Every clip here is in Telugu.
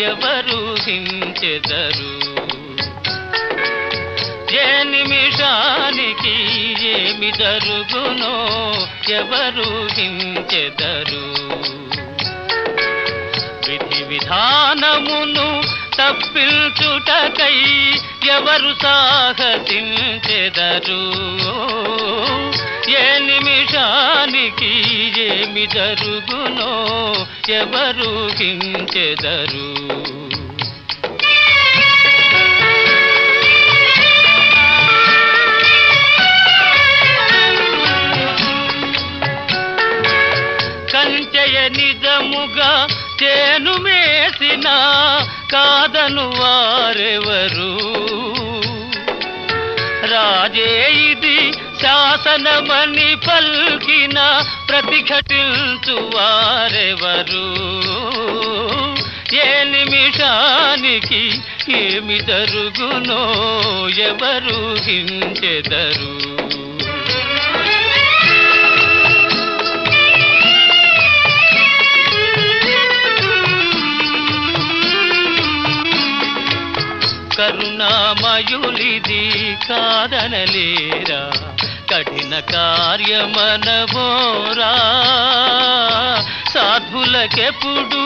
ఎవరు హించెదరు? ఏ నిమిషానికి ఏమి జరుగునో ఎవరు హించెదరు? విధి విధానమును తప్పించుటకై ఎవరు సాహసించెదరు? ఏ నిమిషానికి ఏమి జరుగునో ఎవరు కించెదరు? కంచెయ నిజముగా చేను మేసిన కాదను వారెవరు? రాజే శాసనమని పల్కిన ప్రతిఘటించు వారెవరు ఏ నిమిషానికి ఏమి జరుగునో ఎవరు హించెదరు కరుణామయులిది కాదనలేరా? కఠిన కార్యమనవోరా సాధులకెప్పుడు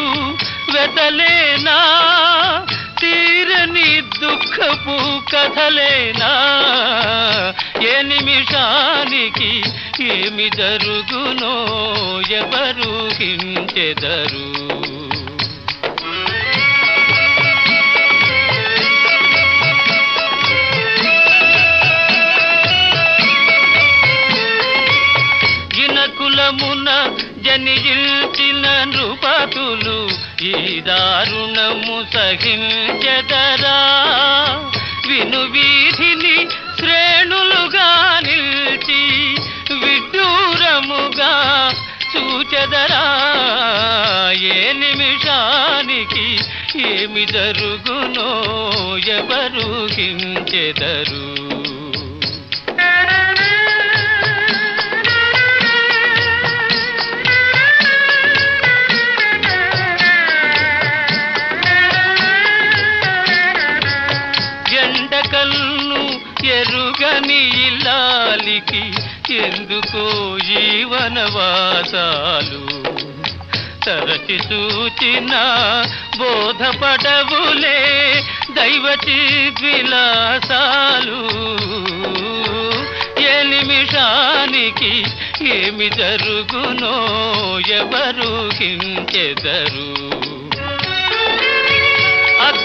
వెతలేనా? తీరని దుఃఖపు కథలేనా? ఏ నిమిషానికి ఏమి జరుగునో ఎవరు హించెదరు? జనిల్చిన నృపతులు ఈ దారుణము సహించదరా. విను వీధిని శ్రేణులుగా నిల్చి విడ్డూరముగా చూచెదరా. ఏ నిమిషానికి ఏమి జరుగునో ఎవరు హించెదరు ఎందుకో జీవనవాసాలు తరచి సూచిన బోధపడవులే దైవచి విలాసాలు. ఏ నిమిషానికి ఏమి జరుగునో ఎవరు కించెదరు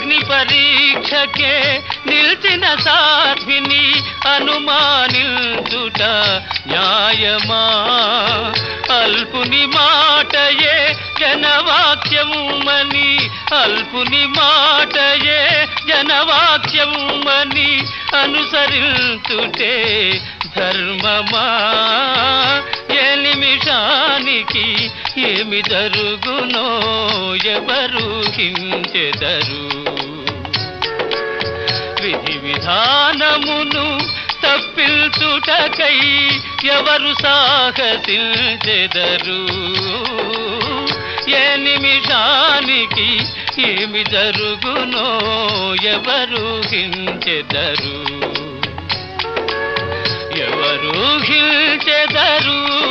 అగ్ని పరీక్షకే నిలిచిన సాధ్విని అనుమానించుట న్యాయమా? అల్పుని మాటయే జనవాక్యముమని అల్పుని మాటయే జనవాక్యముమని అనుసరించుటే ధర్మమా? ఏ నిమిషానికి ఏమి జరుగునో ఎవరు హించెదరు విధి విధానమును తప్పిల్చుటకై ఎవరు సాహసించెదరు? ఏ నిమిషానికి ఏమి జరుగునో ఎవరు హించెదరు ఎవరు హించెదరు